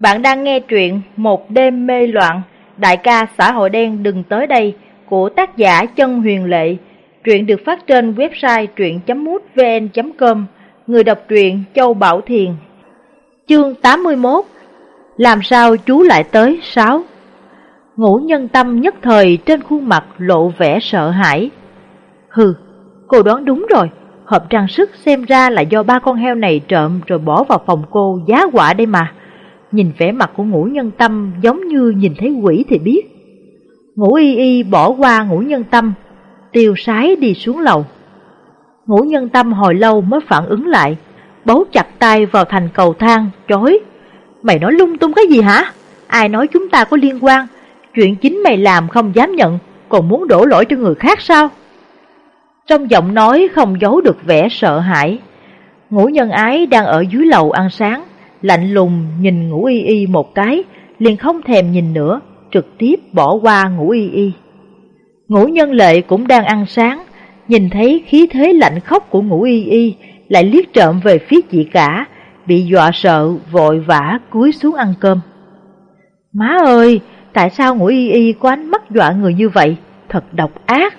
Bạn đang nghe truyện Một đêm mê loạn, đại ca xã hội đen đừng tới đây của tác giả Chân Huyền Lệ. Truyện được phát trên website truyện.mútvn.com, người đọc truyện Châu Bảo Thiền. Chương 81 Làm sao chú lại tới 6 Ngũ nhân tâm nhất thời trên khuôn mặt lộ vẻ sợ hãi. Hừ, cô đoán đúng rồi, hộp trang sức xem ra là do ba con heo này trộm rồi bỏ vào phòng cô giá quả đây mà. Nhìn vẻ mặt của ngũ nhân tâm giống như nhìn thấy quỷ thì biết. Ngũ y y bỏ qua ngũ nhân tâm, tiêu sái đi xuống lầu. Ngũ nhân tâm hồi lâu mới phản ứng lại, bấu chặt tay vào thành cầu thang, chối. Mày nói lung tung cái gì hả? Ai nói chúng ta có liên quan? Chuyện chính mày làm không dám nhận, còn muốn đổ lỗi cho người khác sao? Trong giọng nói không giấu được vẻ sợ hãi. Ngũ nhân ái đang ở dưới lầu ăn sáng, lạnh lùng nhìn ngũ y y một cái, liền không thèm nhìn nữa, trực tiếp bỏ qua ngũ y y. Ngũ nhân lệ cũng đang ăn sáng, nhìn thấy khí thế lạnh khóc của ngũ y y, lại liếc trộm về phía chị cả, bị dọa sợ, vội vã cúi xuống ăn cơm. Má ơi, tại sao ngũ y y có ánh mắt dọa người như vậy, thật độc ác.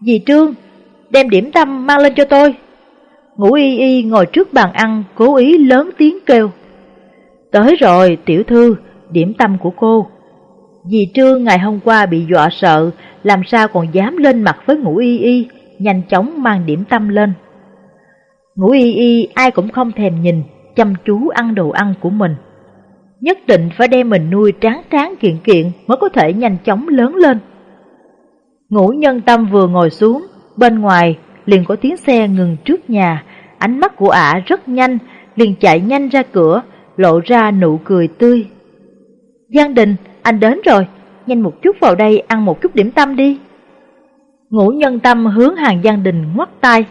Dì Trương, đem điểm tâm mang lên cho tôi. Ngũ y y ngồi trước bàn ăn, cố ý lớn tiếng kêu. Tới rồi, tiểu thư, điểm tâm của cô. Dì Trương ngày hôm qua bị dọa sợ, làm sao còn dám lên mặt với ngũ y y, nhanh chóng mang điểm tâm lên. Ngũ y y ai cũng không thèm nhìn, chăm chú ăn đồ ăn của mình. Nhất định phải đem mình nuôi tráng tráng kiện kiện mới có thể nhanh chóng lớn lên. Ngũ nhân tâm vừa ngồi xuống, bên ngoài liền có tiếng xe ngừng trước nhà, ánh mắt của ả rất nhanh, liền chạy nhanh ra cửa, lộ ra nụ cười tươi. Giang Đình, anh đến rồi, nhanh một chút vào đây ăn một chút điểm tâm đi. Ngũ nhân tâm hướng hàng Giang Đình ngoắt tay.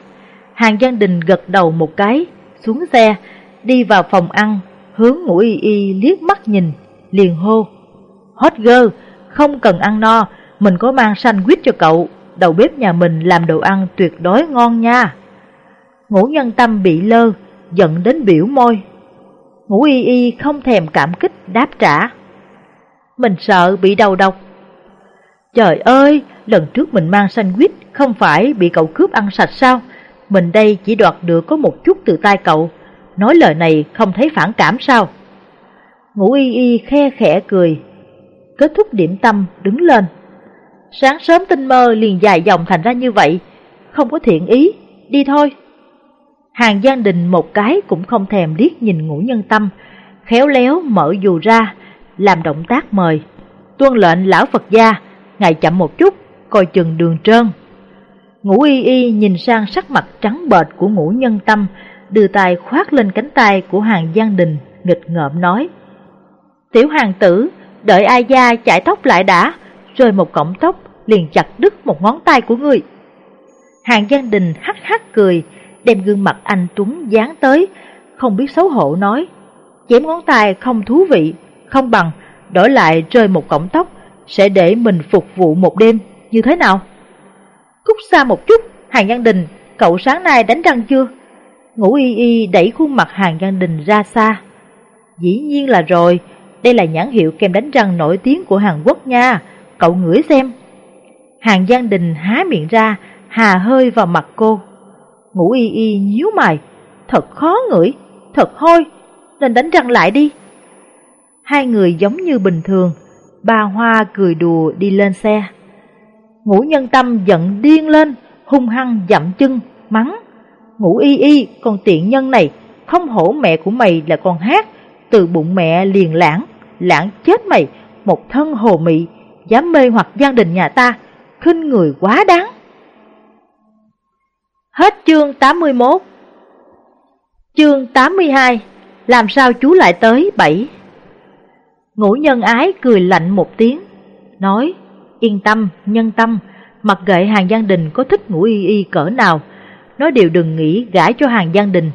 Hàng Giang Đình gật đầu một cái, xuống xe, đi vào phòng ăn, hướng ngũ y y liếc mắt nhìn, liền hô. Hot girl, không cần ăn no, mình có mang sandwich cho cậu, đầu bếp nhà mình làm đồ ăn tuyệt đối ngon nha. Ngũ nhân tâm bị lơ, giận đến biểu môi. Ngũ y y không thèm cảm kích đáp trả. Mình sợ bị đầu độc. Trời ơi, lần trước mình mang sandwich không phải bị cậu cướp ăn sạch sao? Mình đây chỉ đoạt được có một chút từ tay cậu. Nói lời này không thấy phản cảm sao? Ngũ y y khe khẽ cười. Kết thúc điểm tâm đứng lên. Sáng sớm tinh mơ liền dài dòng thành ra như vậy. Không có thiện ý, đi thôi. Hàng Giang Đình một cái cũng không thèm liếc nhìn ngũ nhân tâm, khéo léo mở dù ra, làm động tác mời. Tuân lệnh lão Phật gia, ngài chậm một chút, coi chừng đường trơn. Ngũ y y nhìn sang sắc mặt trắng bệch của ngũ nhân tâm, đưa tay khoát lên cánh tay của hàng Giang Đình, nghịch ngợm nói. Tiểu hàng tử, đợi ai gia chạy tóc lại đã, rồi một cọng tóc liền chặt đứt một ngón tay của người. Hàng Giang Đình hắc hắc cười, đem gương mặt anh Tuấn dán tới, không biết xấu hổ nói. Chém ngón tay không thú vị, không bằng đổi lại rơi một cọng tóc, sẽ để mình phục vụ một đêm, như thế nào? Cút xa một chút, Hàng Giang Đình, cậu sáng nay đánh răng chưa? Ngũ y y đẩy khuôn mặt Hàng Giang Đình ra xa. Dĩ nhiên là rồi, đây là nhãn hiệu kem đánh răng nổi tiếng của Hàn Quốc nha, cậu ngửi xem. Hàng Giang Đình há miệng ra, hà hơi vào mặt cô. Ngũ y y nhíu mày, thật khó ngửi, thật hôi, nên đánh răng lại đi. Hai người giống như bình thường, bà Hoa cười đùa đi lên xe. Ngũ nhân tâm giận điên lên, hung hăng dậm chân, mắng. Ngũ y y, con tiện nhân này, không hổ mẹ của mày là con hát, từ bụng mẹ liền lãng, lãng chết mày, một thân hồ mị, dám mê hoặc gia đình nhà ta, khinh người quá đáng. Hết chương 81 Chương 82 Làm sao chú lại tới 7 Ngũ nhân ái cười lạnh một tiếng Nói Yên tâm, nhân tâm Mặc gậy hàng gian đình có thích ngũ y y cỡ nào Nó đều đừng nghĩ gãi cho hàng gian đình.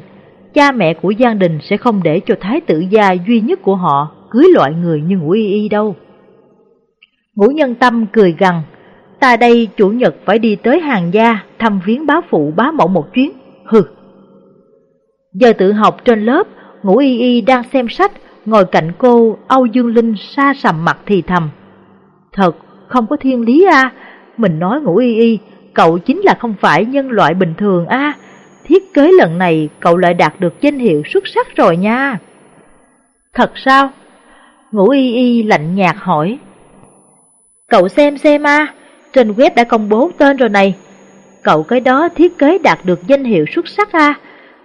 Cha mẹ của gian đình sẽ không để cho thái tử gia duy nhất của họ Cưới loại người như ngũ y y đâu. Ngũ nhân tâm cười gằn Ta đây chủ nhật phải đi tới hàng gia thăm viếng bá phụ bá mẫu một chuyến. Hừ. Giờ tự học trên lớp, ngũ y y đang xem sách, ngồi cạnh cô, Âu Dương Linh xa sầm mặt thì thầm. Thật, không có thiên lý a mình nói ngủ y y, cậu chính là không phải nhân loại bình thường a thiết kế lần này cậu lại đạt được danh hiệu xuất sắc rồi nha. Thật sao? Ngũ y y lạnh nhạt hỏi. Cậu xem xem a trên web đã công bố tên rồi này. Cậu cái đó thiết kế đạt được danh hiệu xuất sắc a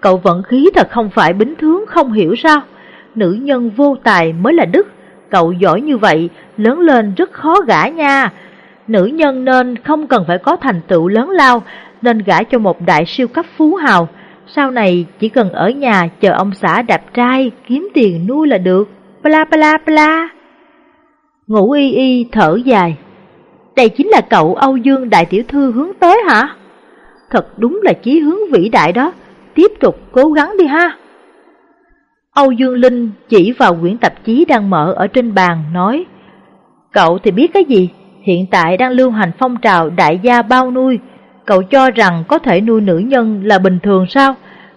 Cậu vận khí thật không phải bính thướng không hiểu sao. Nữ nhân vô tài mới là đức. Cậu giỏi như vậy, lớn lên rất khó gả nha. Nữ nhân nên không cần phải có thành tựu lớn lao, nên gả cho một đại siêu cấp phú hào. Sau này chỉ cần ở nhà chờ ông xã đạp trai kiếm tiền nuôi là được. Bla bla bla. Ngủ y y thở dài. Đây chính là cậu Âu Dương đại tiểu thư hướng tới hả? Thật đúng là chí hướng vĩ đại đó. Tiếp tục cố gắng đi ha. Âu Dương Linh chỉ vào quyển tạp chí đang mở ở trên bàn nói Cậu thì biết cái gì? Hiện tại đang lưu hành phong trào đại gia bao nuôi Cậu cho rằng có thể nuôi nữ nhân là bình thường sao?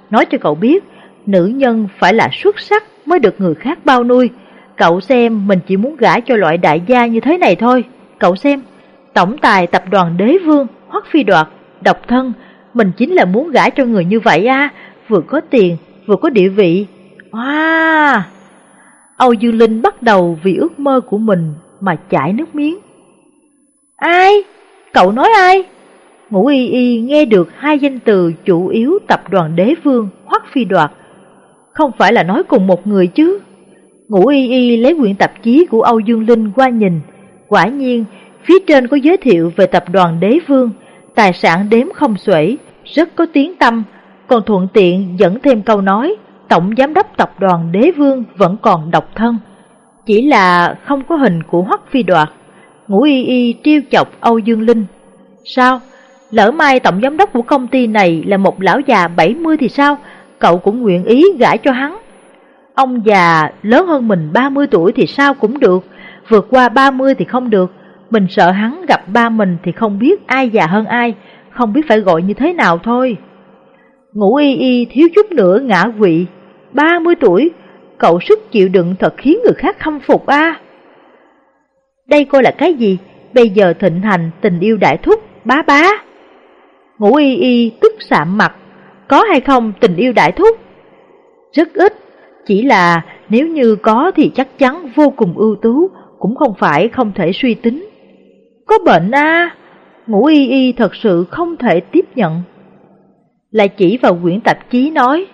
Nói cho cậu biết, nữ nhân phải là xuất sắc mới được người khác bao nuôi. Cậu xem mình chỉ muốn gả cho loại đại gia như thế này thôi. Cậu xem, tổng tài tập đoàn đế vương, hoắc phi đoạt, độc thân, mình chính là muốn gả cho người như vậy à, vừa có tiền, vừa có địa vị. Wow! Âu Dương Linh bắt đầu vì ước mơ của mình mà chảy nước miếng. Ai? Cậu nói ai? Ngũ Y Y nghe được hai danh từ chủ yếu tập đoàn đế vương Hoắc Phi Đoạt. Không phải là nói cùng một người chứ. Ngũ Y Y lấy quyển tạp chí của Âu Dương Linh qua nhìn. Quả nhiên, phía trên có giới thiệu về tập đoàn đế vương, tài sản đếm không xuể, rất có tiếng tâm, còn thuận tiện dẫn thêm câu nói tổng giám đốc tập đoàn đế vương vẫn còn độc thân. Chỉ là không có hình của Hoắc Phi Đoạt. Ngũ Y Y trêu chọc Âu Dương Linh. Sao? Lỡ mai tổng giám đốc của công ty này là một lão già 70 thì sao? Cậu cũng nguyện ý gả cho hắn. Ông già lớn hơn mình 30 tuổi thì sao cũng được, vượt qua 30 thì không được. Mình sợ hắn gặp ba mình thì không biết ai già hơn ai, không biết phải gọi như thế nào thôi. Ngũ y y thiếu chút nữa ngã quỵ, 30 tuổi, cậu sức chịu đựng thật khiến người khác khâm phục a. Đây coi là cái gì? Bây giờ thịnh hành tình yêu đại thúc, bá bá. Ngũ y y tức sạm mặt, có hay không tình yêu đại thúc? Rất ít, chỉ là nếu như có thì chắc chắn vô cùng ưu tú, cũng không phải không thể suy tính. Có bệnh à? Ngũ y y thật sự không thể tiếp nhận. Lại chỉ vào quyển tạp chí nói,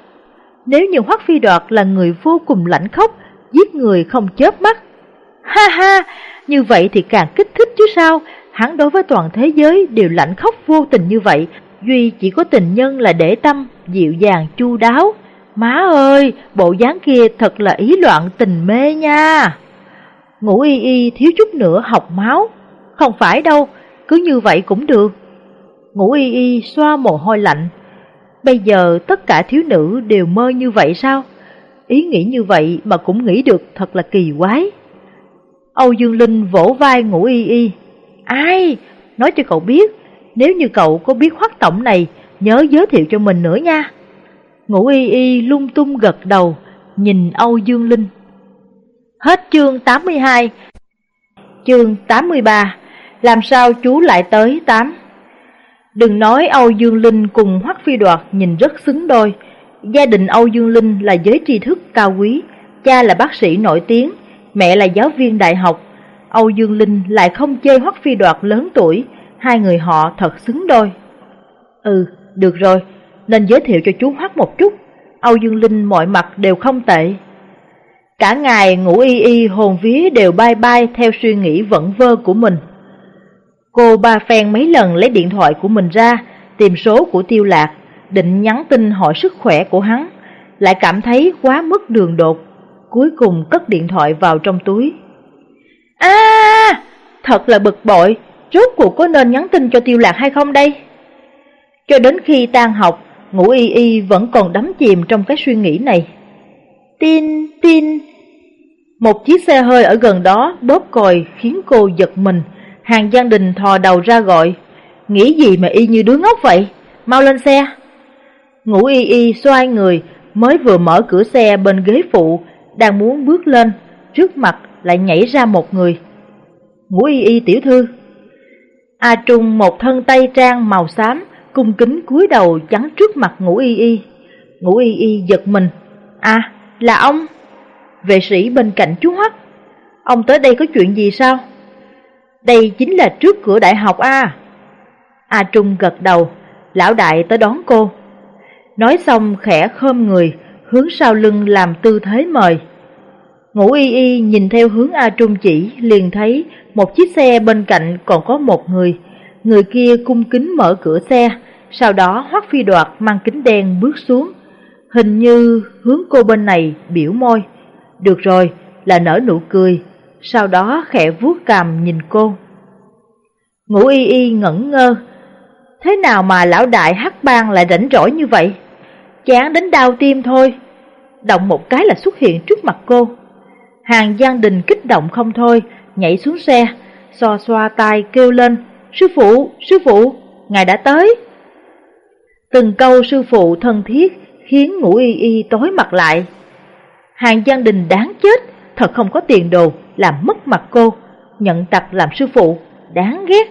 nếu như Hoắc Phi Đoạt là người vô cùng lạnh khóc, giết người không chớp mắt. Ha ha, như vậy thì càng kích thích chứ sao, hắn đối với toàn thế giới đều lạnh khóc vô tình như vậy, duy chỉ có tình nhân là để tâm, dịu dàng chu đáo. Má ơi, bộ dáng kia thật là ý loạn tình mê nha. Ngủ y y thiếu chút nữa học máu. Không phải đâu, cứ như vậy cũng được. Ngủ y y xoa mồ hôi lạnh. Bây giờ tất cả thiếu nữ đều mơ như vậy sao? Ý nghĩ như vậy mà cũng nghĩ được thật là kỳ quái. Âu Dương Linh vỗ vai ngủ y y. Ai? Nói cho cậu biết, nếu như cậu có biết hoắc tổng này, nhớ giới thiệu cho mình nữa nha. Ngũ y y lung tung gật đầu, nhìn Âu Dương Linh. Hết chương 82 Chương 83 làm sao chú lại tới tám? Đừng nói Âu Dương Linh cùng Hoắc Phi Đoạt nhìn rất xứng đôi. Gia đình Âu Dương Linh là giới tri thức cao quý. Cha là bác sĩ nổi tiếng Mẹ là giáo viên đại học. Âu Dương Linh lại không chê Hoắc Phi Đoạt lớn tuổi. Hai người họ thật xứng đôi. Ừ, được rồi Nên giới thiệu cho chú Hoắc một chút. Âu Dương Linh mọi mặt đều không tệ. Cả ngày ngủ y y hồn vía đều bay bay theo suy nghĩ vẩn vơ của mình. Cô ba phen mấy lần lấy điện thoại của mình ra, tìm số của tiêu lạc, định nhắn tin hỏi sức khỏe của hắn, lại cảm thấy quá mức đường đột, cuối cùng cất điện thoại vào trong túi. À, thật là bực bội, rốt cuộc có nên nhắn tin cho tiêu lạc hay không đây? Cho đến khi tan học, ngủ y y vẫn còn đắm chìm trong cái suy nghĩ này. Tin, tin. Một chiếc xe hơi ở gần đó bóp còi khiến cô giật mình. Hàng Giang Đình thò đầu ra gọi. Nghĩ gì mà y như đứa ngốc vậy? Mau lên xe. Ngủ y y xoay người, mới vừa mở cửa xe bên ghế phụ, đang muốn bước lên, trước mặt lại nhảy ra một người. Ngũ y y tiểu thư. A Trung một thân tây trang màu xám, cung kính cúi đầu chắn trước mặt ngũ y y. Ngũ y y giật mình. À, là ông. Vệ sĩ bên cạnh chú Hoắc. Ông tới đây có chuyện gì sao? Đây chính là trước cửa đại học A. A Trung gật đầu, lão đại tới đón cô. Nói xong khẽ khom người, hướng sau lưng làm tư thế mời. Ngũ y y nhìn theo hướng A Trung chỉ, liền thấy một chiếc xe bên cạnh còn có một người. Người kia cung kính mở cửa xe, sau đó Hoắc Phi Đoạt mang kính đen bước xuống. Hình như hướng cô bên này biểu môi. Được rồi, là nở nụ cười, sau đó khẽ vuốt cằm nhìn cô. Ngũ y y ngẩn ngơ, thế nào mà lão đại hắc bang lại rảnh rỗi như vậy? Chán đến đau tim thôi, động một cái là xuất hiện trước mặt cô. Hàng Giang Đình kích động không thôi, nhảy xuống xe, xoa xoa tay kêu lên, sư phụ, sư phụ, ngài đã tới. Từng câu sư phụ thân thiết khiến ngũ y y tối mặt lại. Hàng Giang Đình đáng chết, thật không có tiền đồ, làm mất mặt cô, nhận tặc làm sư phụ, đáng ghét.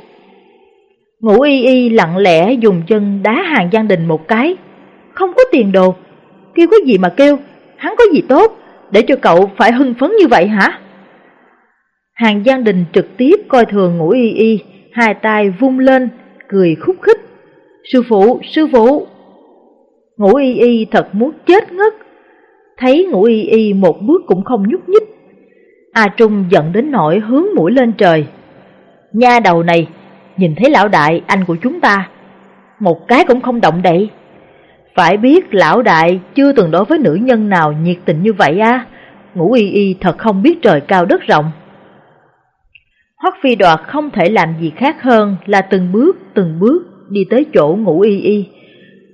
Ngũ y y lặng lẽ dùng chân đá hàng Giang Đình một cái, không có tiền đồ, kêu cái gì mà kêu, hắn có gì tốt, để cho cậu phải hưng phấn như vậy hả? Hàng Giang Đình trực tiếp coi thường ngũ y y, hai tay vung lên, cười khúc khích. Sư phụ, sư phụ! Ngũ y y thật muốn chết ngất. Thấy ngũ y y một bước cũng không nhúc nhích. A Trung giận đến nỗi hướng mũi lên trời. Nha đầu này, nhìn thấy lão đại anh của chúng ta, một cái cũng không động đậy. Phải biết lão đại chưa từng đối với nữ nhân nào nhiệt tình như vậy á, ngũ y y thật không biết trời cao đất rộng. Hoắc phi đoạt không thể làm gì khác hơn là từng bước từng bước đi tới chỗ ngũ y y,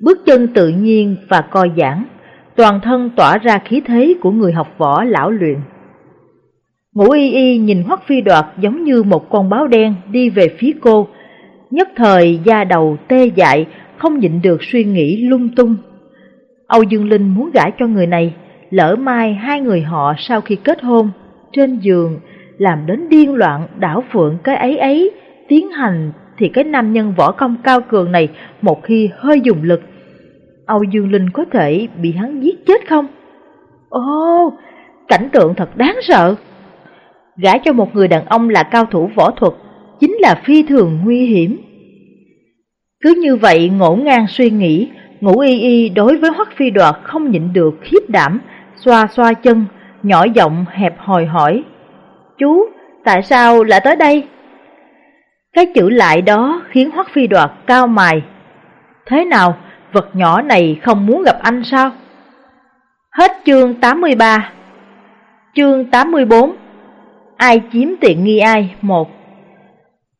bước chân tự nhiên và co giãn, toàn thân tỏa ra khí thế của người học võ lão luyện. Ngũ y y nhìn Hoắc phi đoạt giống như một con báo đen đi về phía cô, nhất thời da đầu tê dại, không nhịn được suy nghĩ lung tung. Âu Dương Linh muốn gả cho người này, lỡ mai hai người họ sau khi kết hôn, trên giường, làm đến điên loạn đảo phượng cái ấy ấy, tiến hành thì cái nam nhân võ công cao cường này một khi hơi dùng lực, Âu Dương Linh có thể bị hắn giết chết không? Ồ, cảnh tượng thật đáng sợ. Gả cho một người đàn ông là cao thủ võ thuật, chính là phi thường nguy hiểm. Cứ như vậy ngổ ngang suy nghĩ, ngũ y y đối với Hoắc Phi Đoạt không nhịn được khiếp đảm, xoa xoa chân, nhỏ giọng hẹp hòi hỏi. Chú, tại sao lại tới đây? Cái chữ lại đó khiến Hoắc Phi Đoạt cao mài. Thế nào, vật nhỏ này không muốn gặp anh sao? Hết chương 83 Chương 84 Ai chiếm tiện nghi ai? một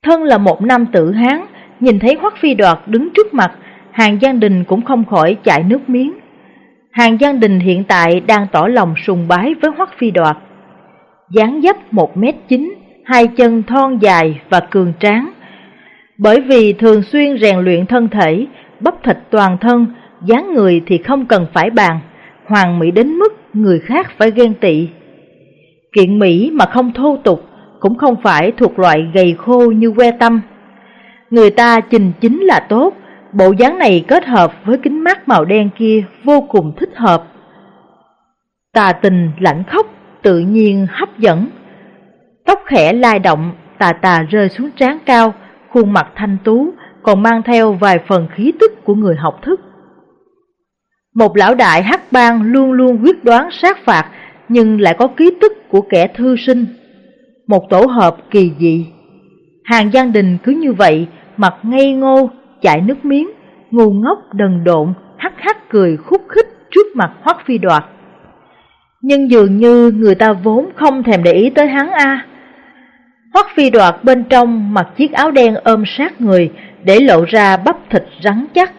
Thân là một nam tử Hán, nhìn thấy Hoắc Phi Đoạt đứng trước mặt, Hàng Giang Đình cũng không khỏi chảy nước miếng. Hàng Giang Đình hiện tại đang tỏ lòng sùng bái với Hoắc Phi Đoạt. dáng dấp một mét chín, hai chân thon dài và cường tráng. Bởi vì thường xuyên rèn luyện thân thể, bắp thịt toàn thân, dáng người thì không cần phải bàn, hoàng mỹ đến mức người khác phải ghen tị. Kiện Mỹ mà không thô tục, cũng không phải thuộc loại gầy khô như que tâm. Người ta trình chính là tốt, bộ dáng này kết hợp với kính mắt màu đen kia vô cùng thích hợp. Tà tình lạnh khóc, tự nhiên hấp dẫn. Tóc khẽ lai động, tà tà rơi xuống trán cao, khuôn mặt thanh tú, còn mang theo vài phần khí tức của người học thức. Một lão đại hắc bang luôn luôn quyết đoán sát phạt, nhưng lại có ký tức của kẻ thư sinh. Một tổ hợp kỳ dị. Hàng gian Đình cứ như vậy, mặt ngây ngô, chảy nước miếng, ngu ngốc đần độn, hắc hắc cười khúc khích trước mặt Hoắc Phi Đoạt. Nhưng dường như người ta vốn không thèm để ý tới hắn a. Hoắc Phi Đoạt bên trong mặc chiếc áo đen ôm sát người, để lộ ra bắp thịt rắn chắc.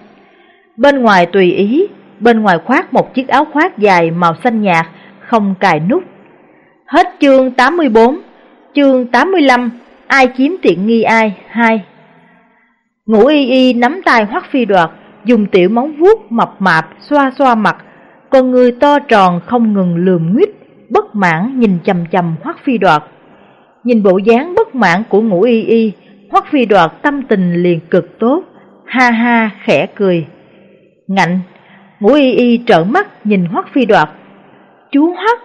Bên ngoài tùy ý, bên ngoài khoác một chiếc áo khoác dài màu xanh nhạt, không cài nút. Hết chương 84, chương 85, ai chiếm tiện nghi ai, hai. Ngũ y y nắm tay hoắc phi đoạt, dùng tiểu móng vuốt mập mạp xoa xoa mặt, con người to tròn không ngừng lườm nguyết, bất mãn nhìn chầm chầm Hoắc Phi Đoạt. Nhìn bộ dáng bất mãn của ngũ y y, Hoắc Phi Đoạt tâm tình liền cực tốt, ha ha khẽ cười. Ngạnh, ngũ y y trợn mắt nhìn Hoắc Phi Đoạt. Chú Hoắc,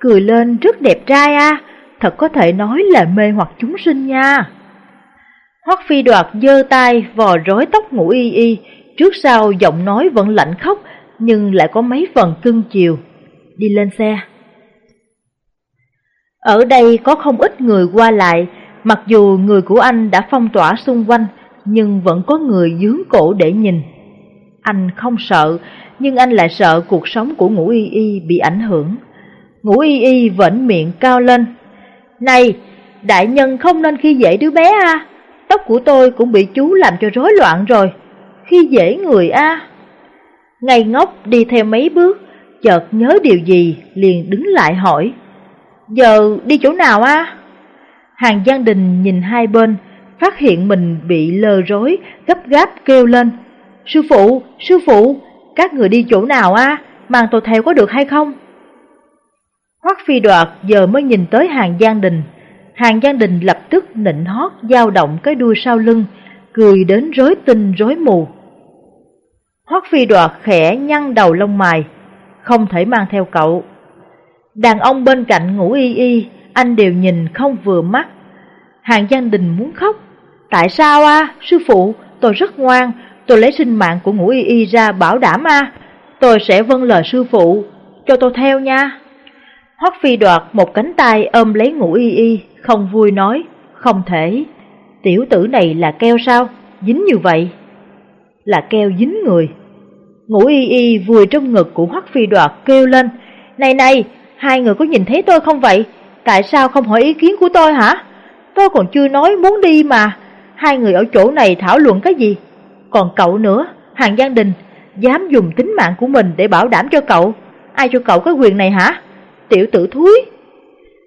cười lên rất đẹp trai a, thật có thể nói là mê hoặc chúng sinh nha. Hoắc Phi Đoạt giơ tay vò rối tóc ngủ y y, trước sau giọng nói vẫn lạnh khóc nhưng lại có mấy phần cưng chiều. Đi lên xe. Ở đây có không ít người qua lại, mặc dù người của anh đã phong tỏa xung quanh, nhưng vẫn có người dướng cổ để nhìn. Anh không sợ, nhưng anh lại sợ cuộc sống của ngũ y y bị ảnh hưởng. Ngũ y y vẫn miệng cao lên. Này, đại nhân không nên khi dễ đứa bé à, tóc của tôi cũng bị chú làm cho rối loạn rồi. Khi dễ người a à. Ngốc đi theo mấy bước, chợt nhớ điều gì liền đứng lại hỏi. Giờ đi chỗ nào a? Hàng Giang Đình nhìn hai bên, phát hiện mình bị lờ rối, gấp gáp kêu lên. Sư phụ, sư phụ, các người đi chỗ nào a? Mang tôi theo có được hay không? Hoắc phi đoạt giờ mới nhìn tới hàng Giang Đình. Hàng Giang Đình lập tức nịnh hót dao động cái đuôi sau lưng, cười đến rối tinh rối mù. Hoắc phi đoạt khẽ nhăn đầu lông mày, không thể mang theo cậu. Đàn ông bên cạnh ngủ y y, anh đều nhìn không vừa mắt. Hàng Giang Đình muốn khóc. Tại sao a sư phụ, tôi rất ngoan, tôi lấy sinh mạng của ngũ y y ra bảo đảm a tôi sẽ vâng lời sư phụ, cho tôi theo nha. Hoắc phi đoạt một cánh tay ôm lấy ngũ y y, không vui nói, không thể. Tiểu tử này là keo sao, dính như vậy. Là keo dính người. Ngũ y y vùi trong ngực của Hoắc phi đoạt kêu lên, này này, hai người có nhìn thấy tôi không vậy? Tại sao không hỏi ý kiến của tôi hả? Tôi còn chưa nói muốn đi mà. Hai người ở chỗ này thảo luận cái gì? Còn cậu nữa, hàng Giang Đình, dám dùng tính mạng của mình để bảo đảm cho cậu. Ai cho cậu cái quyền này hả? Tiểu tử thúi.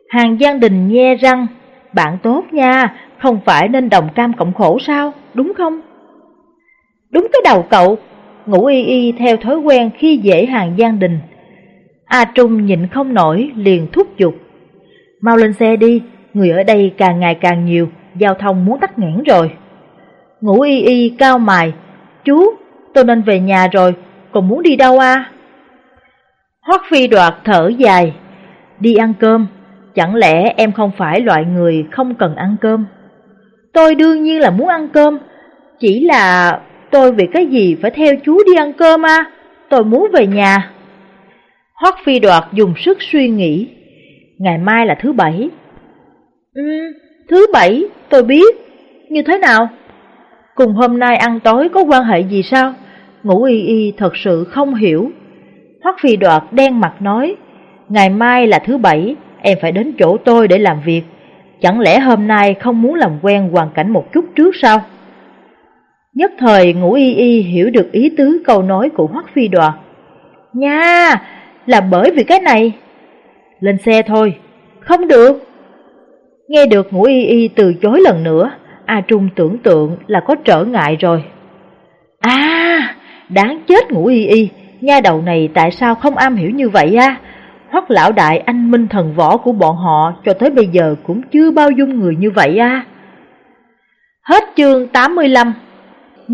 Hàng Giang Đình nhe răng, bạn tốt nha, không phải nên đồng cam cộng khổ sao, đúng không? Đúng cái đầu cậu, ngủ y y theo thói quen khi dễ hàng Giang Đình. A Trung nhịn không nổi liền thúc giục. Mau lên xe đi, người ở đây càng ngày càng nhiều, giao thông muốn tắt nghẽn rồi. Ngủ y y cao mài, chú, tôi nên về nhà rồi, còn muốn đi đâu à? Hoắc phi đoạt thở dài, đi ăn cơm, chẳng lẽ em không phải loại người không cần ăn cơm? Tôi đương nhiên là muốn ăn cơm, chỉ là tôi vì cái gì phải theo chú đi ăn cơm à? Tôi muốn về nhà. Hoắc phi đoạt dùng sức suy nghĩ. Ngày mai là thứ bảy. Ừ, thứ bảy, tôi biết. Như thế nào? Cùng hôm nay ăn tối có quan hệ gì sao? Ngũ y y thật sự không hiểu. Hoắc phi đoạt đen mặt nói, ngày mai là thứ bảy, em phải đến chỗ tôi để làm việc. Chẳng lẽ hôm nay không muốn làm quen hoàn cảnh một chút trước sao? Nhất thời ngũ y y hiểu được ý tứ câu nói của Hoắc phi đoạt. Nha, là bởi vì cái này. Lên xe thôi, không được. Nghe được ngũ y y từ chối lần nữa, A Trung tưởng tượng là có trở ngại rồi. À, đáng chết ngủ y y, nha đầu này tại sao không am hiểu như vậy à? Hoắc lão đại anh minh thần võ của bọn họ cho tới bây giờ cũng chưa bao dung người như vậy à? Hết chương 85